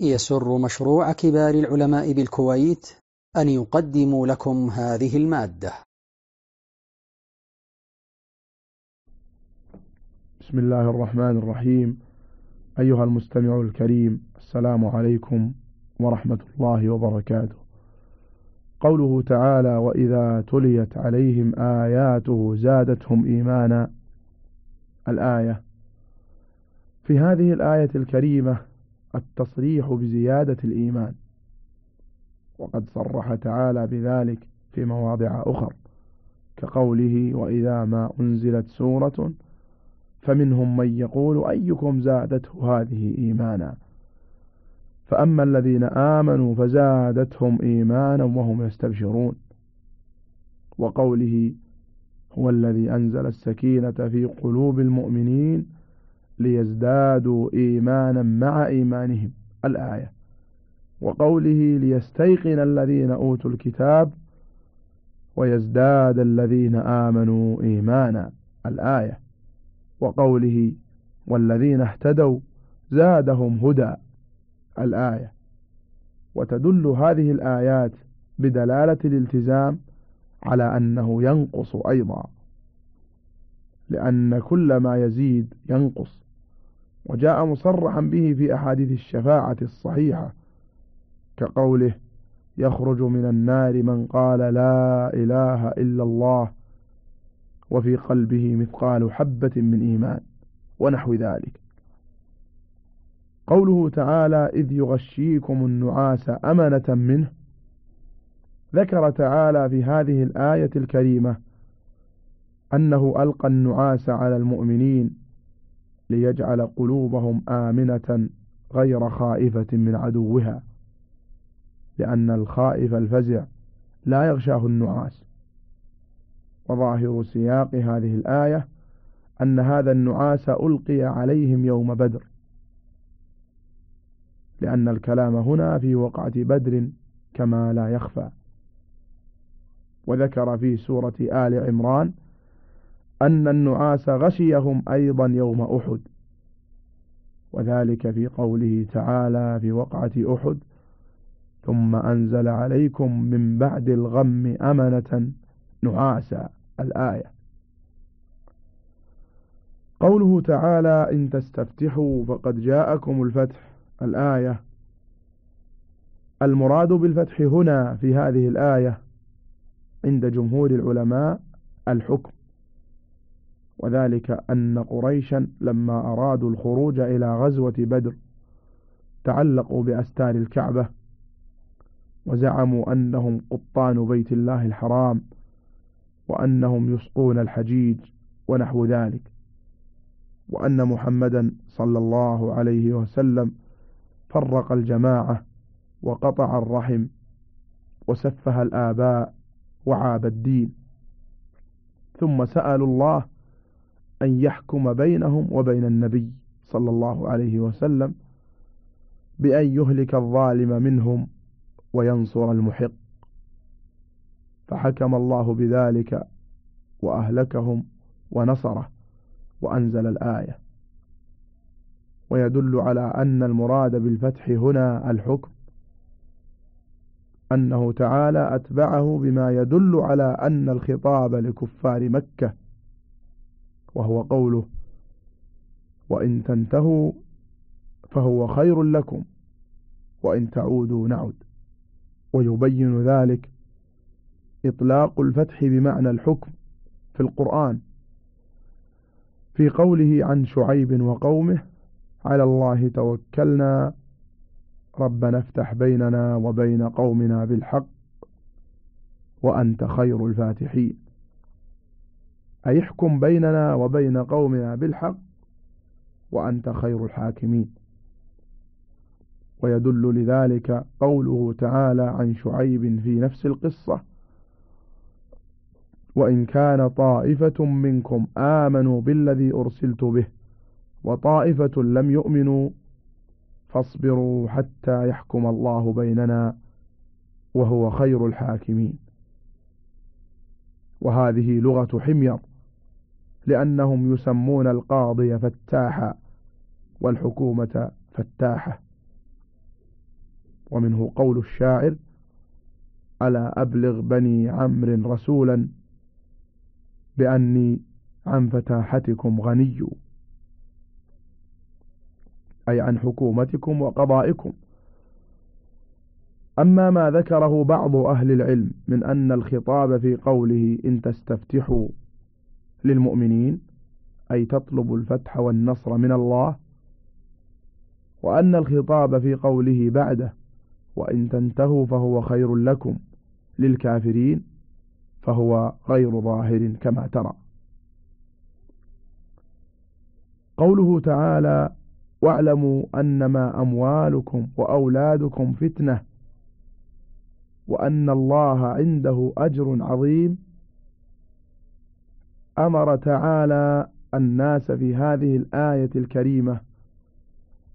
يسر مشروع كبار العلماء بالكويت أن يقدم لكم هذه المادة. بسم الله الرحمن الرحيم. أيها المستمع الكريم السلام عليكم ورحمة الله وبركاته. قوله تعالى وإذا تليت عليهم آياته زادتهم إيمانا. الآية. في هذه الآية الكريمة التصريح بزيادة الإيمان. وقد صرح تعالى بذلك في مواضع أخر كقوله وإذا ما أنزلت سورة فمنهم من يقول أيكم زادته هذه إيمانا؟ فأما الذين آمنوا فزادتهم إيمانا وهم يستبشرون. وقوله هو الذي أنزل السكينة في قلوب المؤمنين ليزدادوا إيمانا مع إيمانهم. الآية. وقوله ليستيقن الذين أوتوا الكتاب ويزداد الذين آمنوا إيمانا. الآية. وقوله والذين اهتدوا زادهم هدى. الآية. وتدل هذه الآيات بدلالة الالتزام على أنه ينقص أيضا. لأن كل ما يزيد ينقص. وجاء مصرحا به في أحاديث الشفاعة الصحيحة كقوله يخرج من النار من قال لا إله إلا الله وفي قلبه مثقال حبة من إيمان ونحو ذلك. قوله تعالى إذ يغشيكم النعاس أمنة منه ذكر تعالى في هذه الآية الكريمة أنه ألقى النعاس على المؤمنين ليجعل قلوبهم آمنة غير خائفة من عدوها لأن الخائف الفزع لا يغشاه النعاس. وظاهر سياق هذه الآية أن هذا النعاس ألقي عليهم يوم بدر لأن الكلام هنا في وقعة بدر كما لا يخفى. وذكر في سورة آل عمران أن النعاس غشيهم أيضا يوم أحد. وذلك في قوله تعالى في وقعة أحد ثم أنزل عليكم من بعد الغم أمنة نعاسا الآية. قوله تعالى إن تستفتحوا فقد جاءكم الفتح الآية. المراد بالفتح هنا في هذه الآية عند جمهور العلماء الحكم. وذلك أن قريشا لما أرادوا الخروج إلى غزوة بدر تعلقوا بأستار الكعبة وزعموا أنهم قطان بيت الله الحرام وأنهم يسقون الحجيج ونحو ذلك وأن محمدا صلى الله عليه وسلم فرق الجماعة وقطع الرحم وسفه الآباء وعاب الدين ثم سألوا الله أن يحكم بينهم وبين النبي صلى الله عليه وسلم بأن يهلك الظالم منهم وينصر المحق. فحكم الله بذلك وأهلكهم ونصره وأنزل الآية. ويدل على أن المراد بالفتح هنا الحكم أنه تعالى أتبعه بما يدل على أن الخطاب لكفار مكة وهو قوله وإن تنتهوا فهو خير لكم وإن تعودوا نعد. ويبين ذلك إطلاق الفتح بمعنى الحكم في القرآن في قوله عن شعيب وقومه على الله توكلنا ربنا افتح بيننا وبين قومنا بالحق وأنت خير الفاتحين. أي احكم بيننا وبين قومنا بالحق وأنت خير الحاكمين. ويدل لذلك قوله تعالى عن شعيب في نفس القصة وإن كان طائفة منكم آمنوا بالذي أرسلت به وطائفة لم يؤمنوا فاصبروا حتى يحكم الله بيننا وهو خير الحاكمين. وهذه لغة حمير لأنهم يسمون القاضي فتاحا والحكومة فتاحة. ومنه قول الشاعر ألا أبلغ بني عمرو رسولا بأني عن فتاحتكم غني أي عن حكومتكم وقضائكم. أما ما ذكره بعض أهل العلم من أن الخطاب في قوله إن تستفتحوا للمؤمنين أي تطلب الفتح والنصر من الله وأن الخطاب في قوله بعده وإن تنتهوا فهو خير لكم للكافرين فهو غير ظاهر كما ترى. قوله تعالى واعلموا أنما أموالكم وأولادكم فتنة وأن الله عنده أجر عظيم أمر تعالى الناس في هذه الآية الكريمة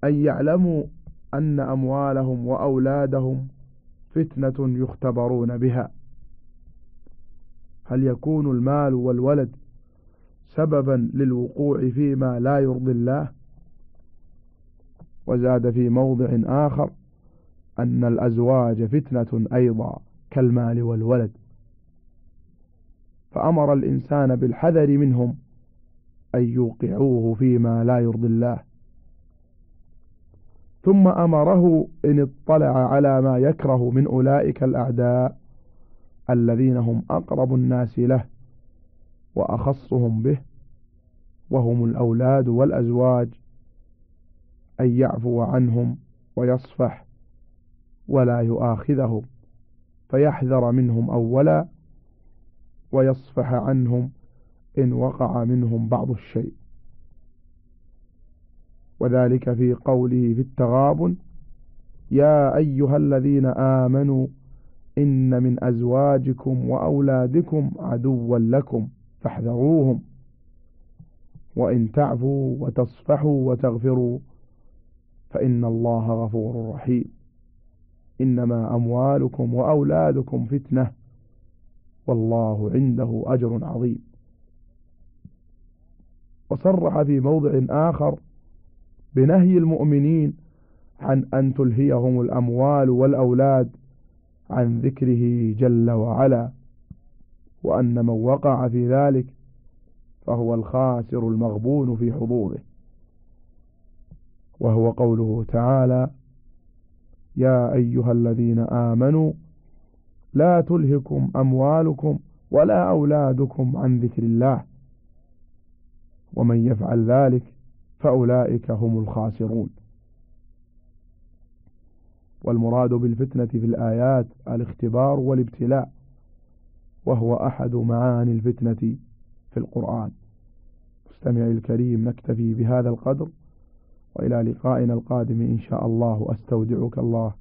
أن يعلموا أن أموالهم وأولادهم فتنة يختبرون بها. هل يكون المال والولد سببا للوقوع فيما لا يرضي الله؟ وزاد في موضع آخر أن الأزواج فتنة أيضا كالمال والولد. فأمر الإنسان بالحذر منهم أن يوقعوه فيما لا يرضي الله. ثم أمره إن اطلع على ما يكره من أولئك الأعداء الذين هم أقرب الناس له وأخصهم به وهم الأولاد والأزواج أن يعفو عنهم ويصفح ولا يؤاخذهم فيحذر منهم أولا ويصفح عنهم إن وقع منهم بعض الشيء. وذلك في قوله في التغابن يا أيها الذين آمنوا إن من أزواجكم وأولادكم عدوا لكم فاحذروهم وإن تعفوا وتصفحوا وتغفروا فإن الله غفور رحيم. إنما أموالكم وأولادكم فتنة والله عنده أجر عظيم. وصرح في موضع آخر بنهي المؤمنين عن أن تلهيهم الأموال والأولاد عن ذكره جل وعلا وأن من وقع في ذلك فهو الخاسر المغبون في حظوظه. وهو قوله تعالى يا أيها الذين آمنوا لا تلهكم أموالكم ولا أولادكم عن ذكر الله. ومن يفعل ذلك فأولئك هم الخاسرون. والمراد بالفتنة في الآيات الاختبار والابتلاء وهو أحد معاني الفتنة في القرآن. مستمعي الكريم نكتفي بهذا القدر وإلى لقائنا القادم إن شاء الله. أستودعك الله.